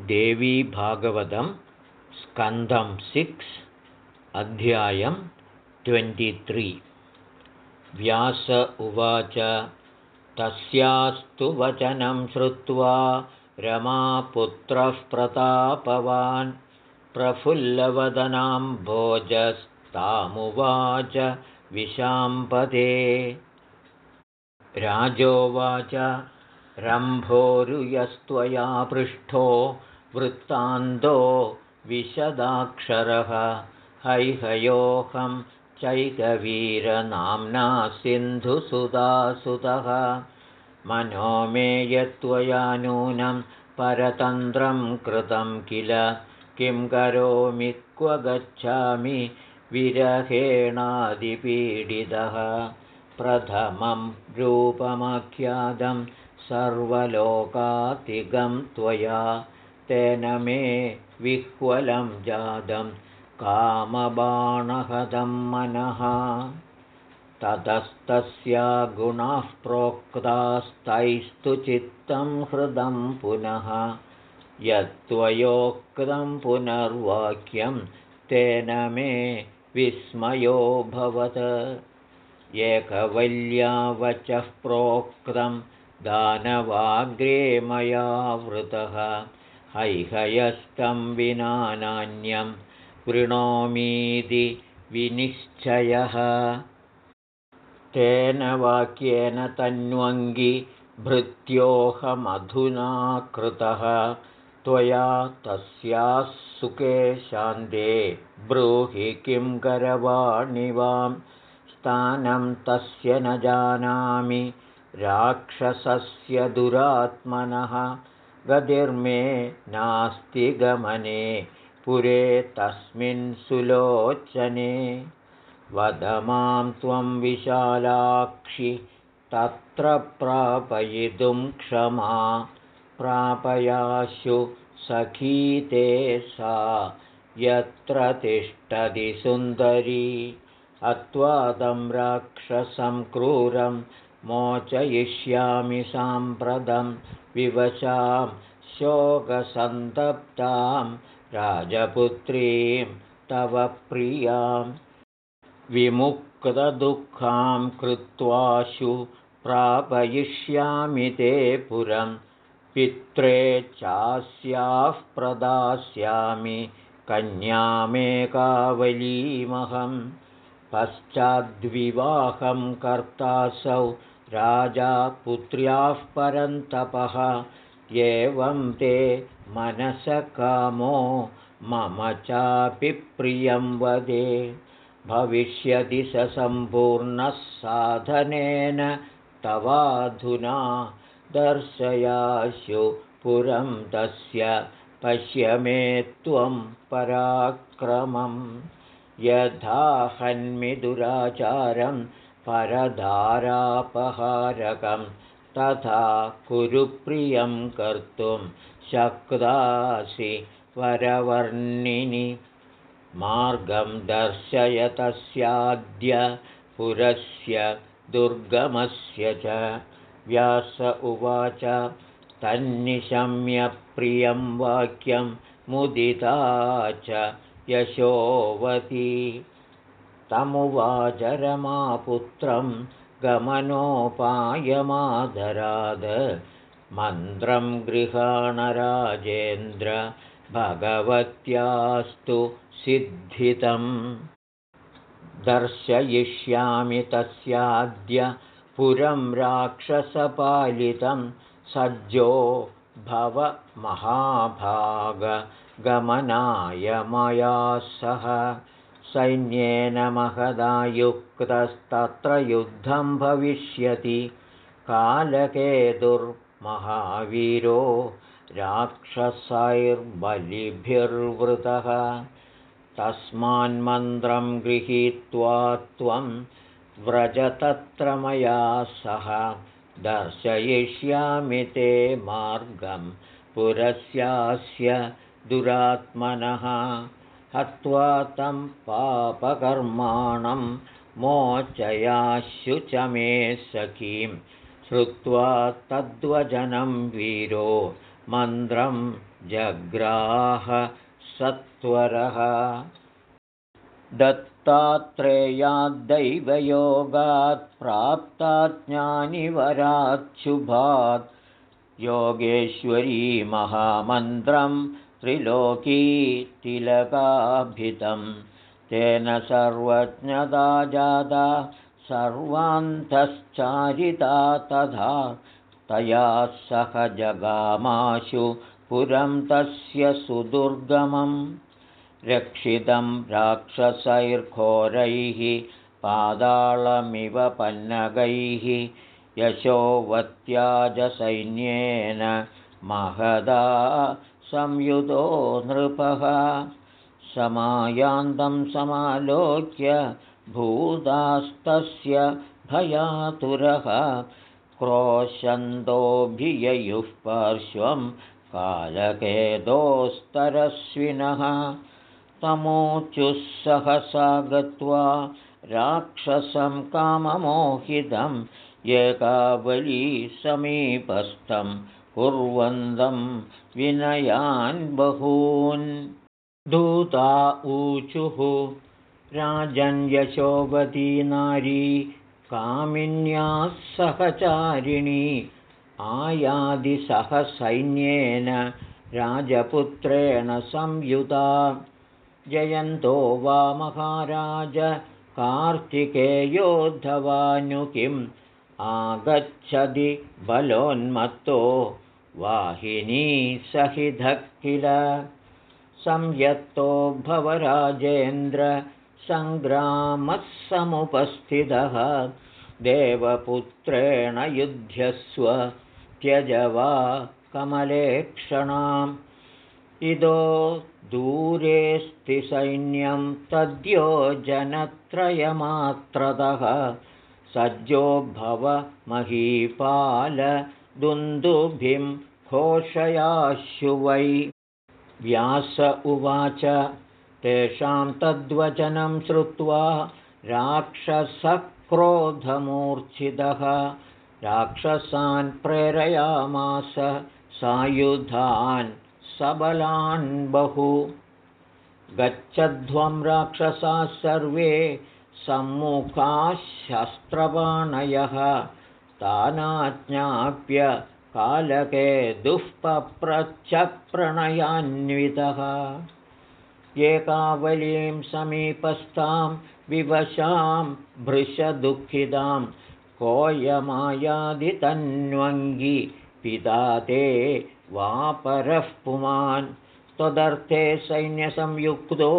देवीभागवतं स्कन्दं सिक्स् अध्यायं ट्वेण्टित्रि व्यास उवाच तस्यास्तु वचनं श्रुत्वा रमापुत्रः प्रतापवान् प्रफुल्लवदनां भोजस्तामुवाच विशाम्पदे। राजोवाच रम्भोरुयस्त्वया पृष्ठो वृत्तान्तो विशदाक्षरः। हैहयोऽहं चैकवीरनाम्ना सिन्धुसुधासुतः मनो मे यत्त्वया नूनं परतन्त्रं कृतं किल? किं करोमि? क्व गच्छामि? विरहेणादिपीडितः। प्रथमं रूपमाख्यातं सर्वलोकातिगं त्वया तेन मे विह्वलं जातं कामबाणहदं मनः। ततस्तस्या गुणाः प्रोक्तास्तैस्तु चित्तं हृदं पुनः। यत्त्वयोक्तं पुनर्वाक्यं तेन मे विस्मयोऽभवत् एकवल्यावचः प्रोक्तं दानवाग्रे मया वृतः। हैहयस्तं विना नान्यं वृणोमीति विनिश्चयः। तेन वाक्येन भृत्योऽहमधुना कृतः। त्वया तस्याः सुखे शान्ते ब्रूहि किं करवाणि वां। स्थानं तस्य न जानामि राक्षसस्य दुरात्मनः गतिर्मे नास्ति गमने पुरे तस्मिन् सुलोचने। वद मां त्वं विशालाक्षि तत्र प्रापयितुं क्षमा। प्रापयाशु सखीते सा यत्र तिष्ठति सुन्दरी। अत्वादं राक्षसं क्रूरं मोचयिष्यामि साम्प्रतं विवशां शोकसन्तप्तां राजपुत्रीं तव प्रियां विमुक्तदुःखां कृत्वाशु प्रापयिष्यामि ते पुरं पित्रे चास्याः प्रदास्यामि कन्यामेकावलीमहं पश्चाद्विवाहं कर्तासौ राजा पुत्र्याः परन्तपः। एवं ते मनसकामो मम चापि प्रियं वदे। भविष्यति स सम्पूर्णः साधनेन तवाधुना। दर्शयाशु पुरं तस्य पश्य मे त्वं पराक्रमं यथा दुराचारं परधारापहारकं तथा कुरुप्रियं कर्तुं शक्तासि वरवर्णिनि। मार्गं दर्शय तस्याद्य पुरस्य दुर्गमस्य च। व्यास उवाच तन्निशम्यप्रियं वाक्यं मुदिता च यशोवती तमुवाचरमापुत्रं गमनोपायमादराद। मन्त्रं गृहाणराजेन्द्र भगवत्यास्तु सिद्धितं दर्शयिष्यामि तस्याद्य पुरं राक्षसपालितं सज्जो भव महाभागगमनाय मया सह सैन्येन महदायुक्तस्तत्र युद्धं भविष्यति। कालकेतुर्महावीरो राक्षसैर्बलिभिर्वृतः। तस्मान्मन्त्रं गृहीत्वा त्वं व्रज तत्र मया सह। दर्शयिष्यामि ते मार्गं। पुरस्यास्य दुरात्मनः हत्वा तं पापकर्माणं मोचयाशु च मे सखीं। श्रुत्वा तद्वचनं वीरो मन्त्रं जग्राह सत्वरः। दत्तात्रेयाद्दैवयोगात् प्राप्ताज्ञानिवराच्छुभात् योगेश्वरी महामन्त्रं त्रिलोकीतिलकाभितं तेन सर्वज्ञता जाता सर्वान्तश्चारिता तथा तया सह जगामाशु पुरं तस्य सुदुर्गमं रक्षितं राक्षसैर्घोरैः पादाळमिव पन्नगैः यशोवत्याजसैन्येन महदा संयुतो नृपः। समायान्तं समालोक्य भूतास्तस्य भयातुरः। क्रोशन्तोऽभिययुः पार्श्वं कालकेदोस्तरस्विनः। तमोचुः सहसा गत्वा राक्षसं काममोहितं एकावली समीपस्थं कुर्वन्तं विनयान् बहून्। दूता ऊचुः राजन्यशोभती नारी कामिन्याः सहचारिणी आयादिसहसैन्येन राजपुत्रेण संयुता। जयन्तो वा महाराज कार्तिकेयोद्धवानुकिम् आगच्छति बलोन्मत्तो वाहिनीसहितः किल संयत्तो भवराजेन्द्र सङ्ग्रामः समुपस्थितः। देवपुत्रेण युध्यस्व त्यजवा कमलेक्षणाम्। इदो दूरेऽस्ति सैन्यं तद्योजनत्रयमात्रतः सज्जो भव महीपालदुन्दुभिं घोषयाशु वै। व्यास उवाच तेषां तद्वचनं श्रुत्वा राक्षसक्रोधमूर्च्छितः राक्षसान् प्रेरयामास सायुधान् सबलान् बहु। गच्छध्वं राक्षसाः सर्वे सम्मुखाः शस्त्रपाणयः तानाज्ञाप्य कालके दुःपप्रच्छप्रणयान्वितः एकावलीं समीपस्थां विवशां भृशदुःखितां कोयमायादितन्वङ्गि पिता ते वापरः पुमान्। त्वदर्थे सैन्यसंयुक्तो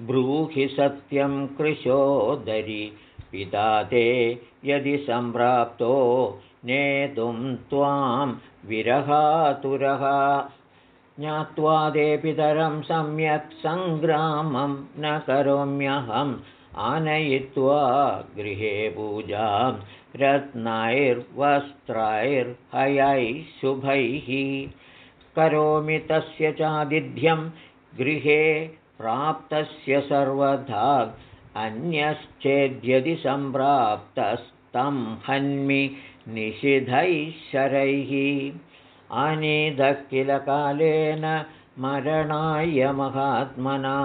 ब्रूहि सत्यं कृशोदरि। पिता ते यदि सम्प्राप्तो नेतुं त्वां विरहातुरः ज्ञात्वा ते पितरं सम्यक् सङ्ग्रामं न करोम्यहम्। आनयित्वा गृहे पूजां रत्नैर्वस्त्रैर्हयैः शुभैः। करोमि तस्य चादिध्यं गृहे प्राप्तस्य सर्वथा अन्यश्चेद्यदि सम्प्राप्तस्तं हन्मि निषिधैः शरैः अनिधः किल कालेन मरणाय महात्मना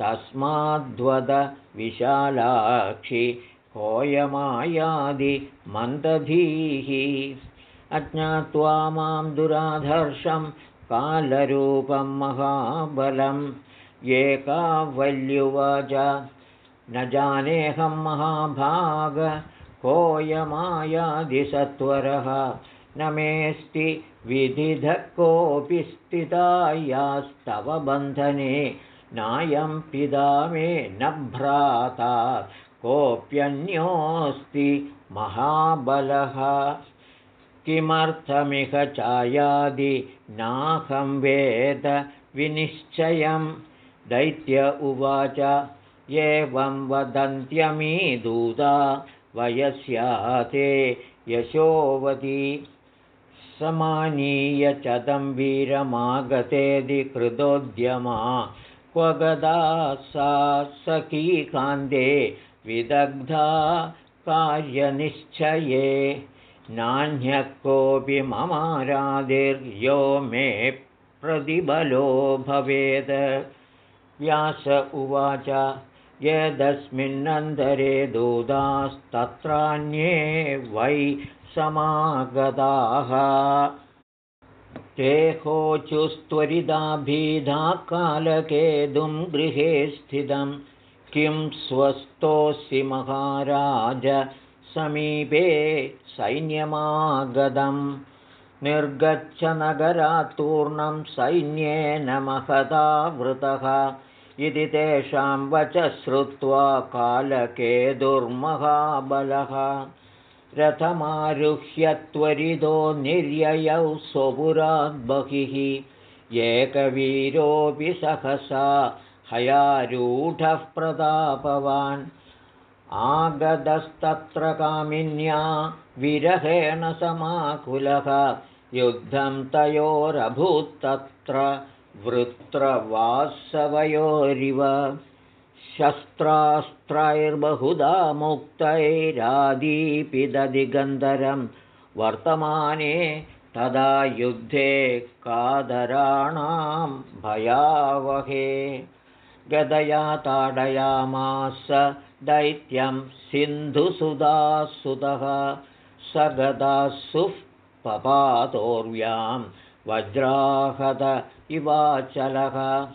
तस्माद्वद विशालाक्षि कोयमायादिमन्दधीः अज्ञात्वा मां दुराधर्षं कालरूपं महाबलं एकावल्युवाच। न जानेऽहं महाभाग कोयमायादिसत्वरः। न मेऽस्ति विधिधः कोऽपि स्थितायास्तव बन्धने। नायं पिता मे न भ्राता कोऽप्यन्योऽस्ति महाबलः। किमर्थमिह चायादिनाहं वेद विनिश्चयं दैत्य उवाच। एवं वदन्त्यमीदूता वयस्याते यशोवती। समानीय चदं वीरमागतेऽधिकृतोद्यमा क्व गदा सा सखीकान्ते विदग्धा कार्यनिश्चये। नान्यः कोऽपि ममाराधिर्यो मे प्रतिबलो भवेत् व्यास उवाच यदस्मिन्नन्तरे दूतास्तत्रान्ये वै समागताः। तेहोचुस्त्वरिदाभीधा कालकेदुं गृहे स्थितं किं स्वस्थोऽसि महाराज समीपे सैन्यमागतं। निर्गच्छ नगरात्तूर्णं सैन्येन महता वृतः इति तेषां वच श्रुत्वा कालके दुर्महाबलः। रथमारुह्य त्वरितो निर्ययौ स्वपुराद्बहिः एकवीरोऽपि सहसा हयारूढः प्रतापवान्। आगतस्तत्र कामिन्या विरहेण समाकुलः। युद्धं तयोरभूत्तत्र वृत्रवासवयोरिव शस्त्रास्त्रैर्बहुधा मुक्तैरादीपिददिगन्धरं वर्तमाने तदा युद्धे कादराणां भयावहे। गदया ताडयामास दैत्यं सिन्धुसुधासुतः स गदासुः पपातोर्व्यां वज्राहत इवाचलः।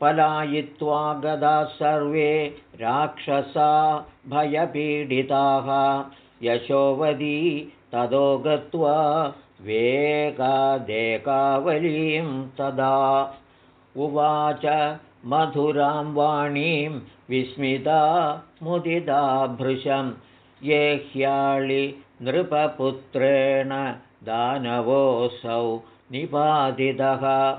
पलायित्वा गदा सर्वे राक्षसा भयपीडिताः। यशोवदी ततो गत्वा वेगादेकावलीं तदा। उवाच मधुरां वाणीं विस्मिता मुदिता भृशं। ये ह्याळि नृपपुत्रेण दानवोऽसौ निपातितः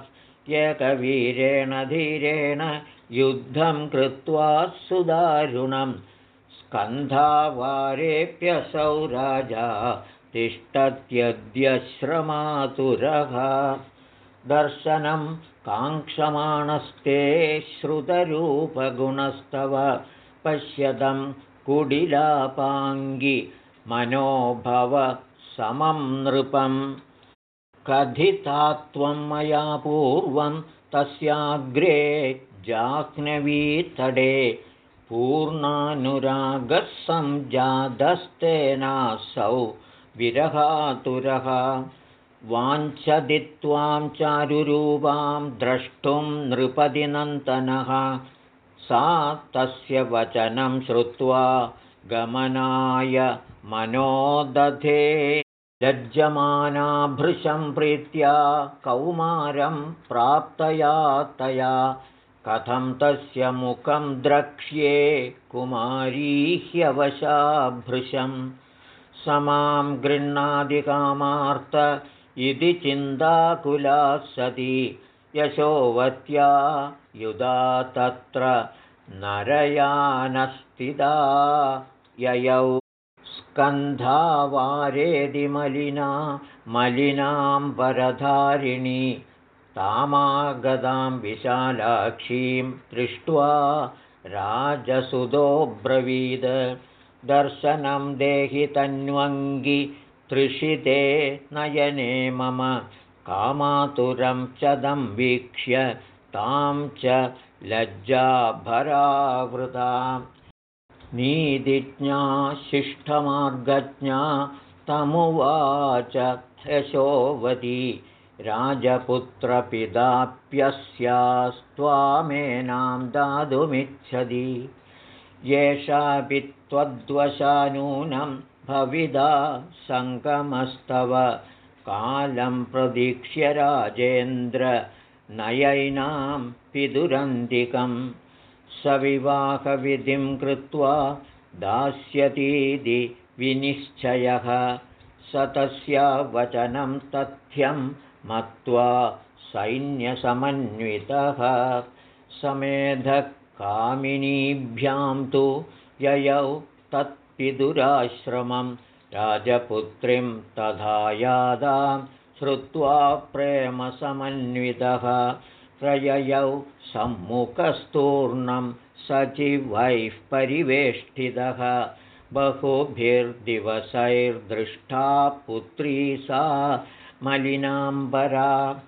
एकवीरेण धीरेण युद्धं कृत्वा सुदारुणं। स्कन्धावारेऽप्यसौ राजा तिष्ठत्यद्यश्रमातुरः। दर्शनं काङ्क्षमाणस्ते श्रुतरूपगुणस्तव। पश्यतं कुडिलापाङ्गि मनोभव समं नृपम् कथिता त्वं मया पूर्वं तस्याग्रे जाह्नवीतडे पूर्णानुरागः सञ्जातस्तेनासौ विरहातुरः। वाञ्छति त्वां चारुरूपां द्रष्टुं नृपतिनन्तनः सा तस्य वचनं श्रुत्वा गमनाय मनोदधे लज्जमाना भृशं प्रीत्या कौमारं प्राप्तया तया। कथं तस्य मुखं द्रक्ष्ये कुमारी ह्यवशा भृशं मां गृह्णादिकामार्त इति चिन्ताकुला सती यशोवत्या युधा तत्र नरयानस्थिता। ययौ स्कन्धावारेदि मलिना मलिनां वरधारिणी तामागदां विशालाक्षीं दृष्ट्वा राजसुदोऽब्रवीद दर्शनं देहि तन्वङ्गि तृषिते नयने मम कामातुरं चदं वीक्ष्य तां च लज्जाभरावृताम् नीतिज्ञा शिष्ठमार्गज्ञा तमुवाच यशोवती। राजपुत्रपिदाप्यस्यास्त्वामेनां दातुमिच्छति। येषापि त्वद्वशा नूनं भविदा सङ्गमस्तव। कालं प्रदीक्ष्य राजेन्द्र नयैनां पितुरन्तिकम् सविवाहविधिं कृत्वा दास्यतीति विनिश्चयः। स तस्या वचनं तथ्यं मत्वा सैन्यसमन्वितः। समेधः कामिनीभ्यां तु ययौ तत्पितुराश्रमं राजपुत्रीं तथा यादां श्रुत्वा प्रेमसमन्वितः प्रययौ सम्मुखस्तूर्णं सचिवैः परिवेष्टितः। बहुभिर्दिवसैर्दृष्टा पुत्री सा मलिनाम्बरा।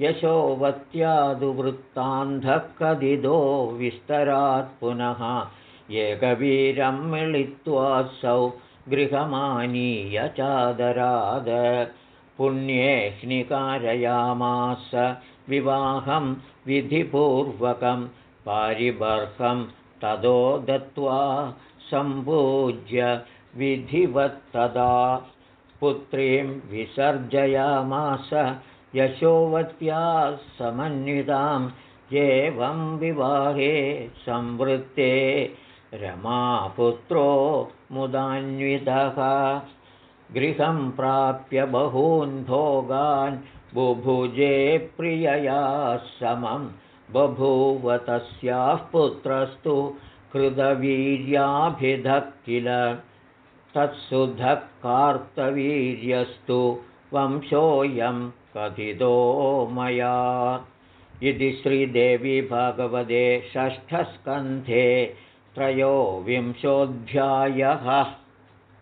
यशोवत्यादुवृत्तान्धः कदिदो विस्तरात् पुनः एकवीरं मिलित्वासौ गृहमानीय चादराद। पुण्येह्निकारयामास विवाहं विधिपूर्वकं पारिबर्हं तदो दत्त्वा सम्पूज्य विधिवत्तदा पुत्रीं विसर्जयामास यशोवत्या समन्विताम् एवं विवाहे संवृत्ते रमापुत्रो मुदान्वितः। गृहं प्राप्य बहून् भोगान् बुभुजे प्रियया समं बभूव तस्याः पुत्रस्तु कृतवीर्याभिधः किल तत्सुधः कार्तवीर्यस्तु वंशोऽयं कथितो मया। इति श्रीदेवी भगवते षष्ठस्कन्धे त्रयोविंशोऽध्यायः